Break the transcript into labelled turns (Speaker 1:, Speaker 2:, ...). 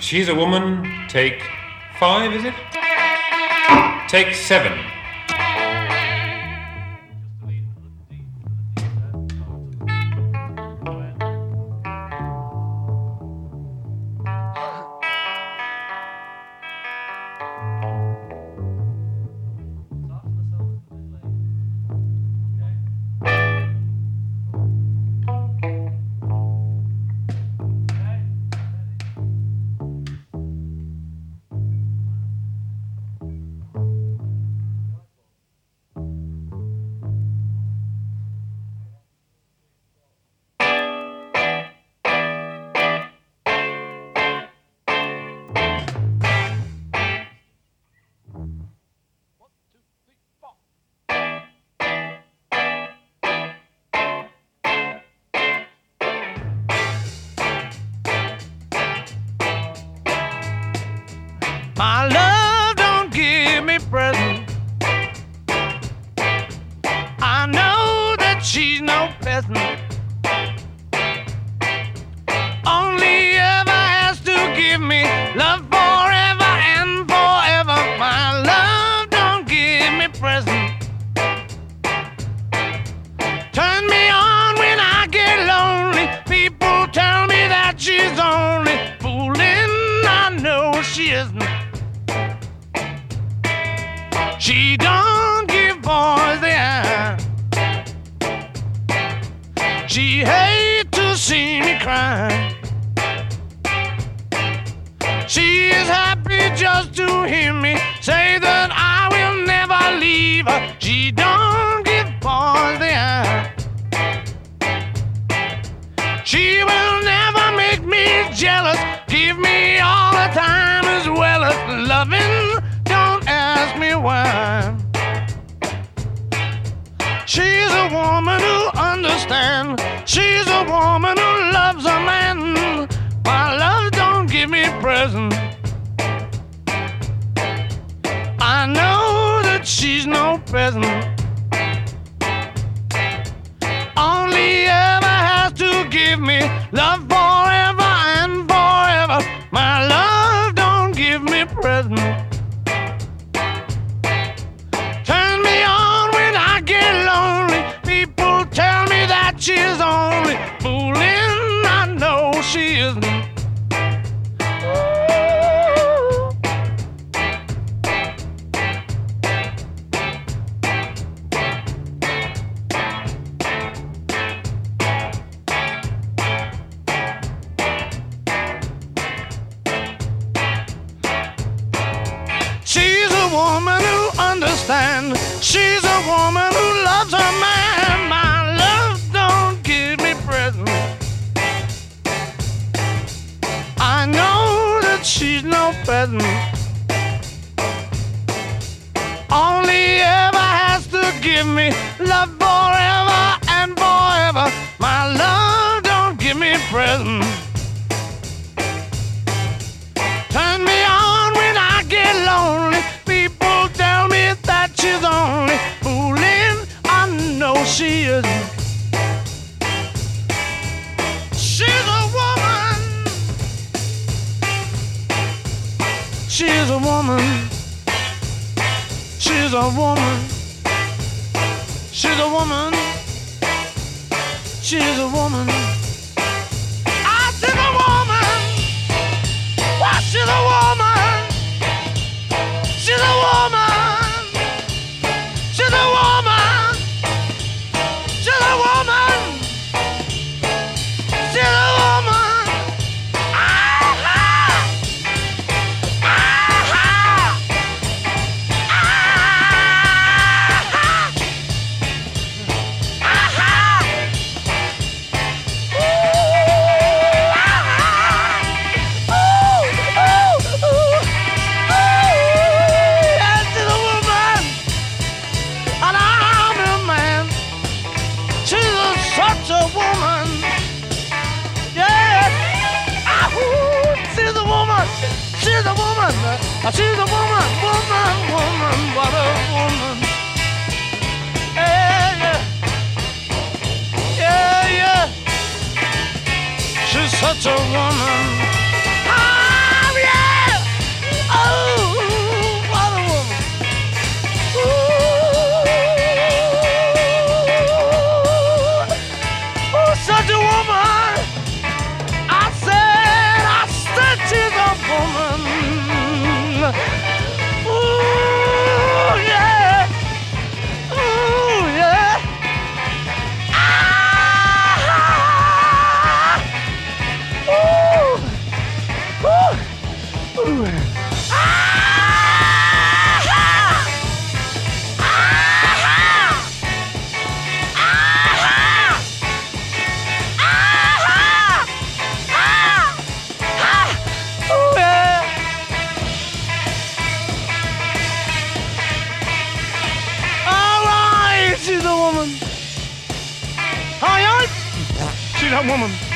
Speaker 1: She's a woman. Take five, is it? Take seven.
Speaker 2: My love don't give me present. I know that she's no peasant. Only ever has to give me love forever and forever. My love don't give me present. Turn me on when I get lonely. People tell me that she's only fooling. I know she isn't. She don't woman who loves a man. My love don't give me present. I know that she's no present. Only ever has to give me love She's a woman who understands. She's a woman who loves her man. My love don't give me present. I know that she's no present. Only ever has to give me love forever and forever. My love don't give me present. She's a woman. She's a woman. She's a woman. She's a woman. She's a woman, woman, woman, what a woman. Yeah, yeah, yeah, yeah. She's such a woman. A woman.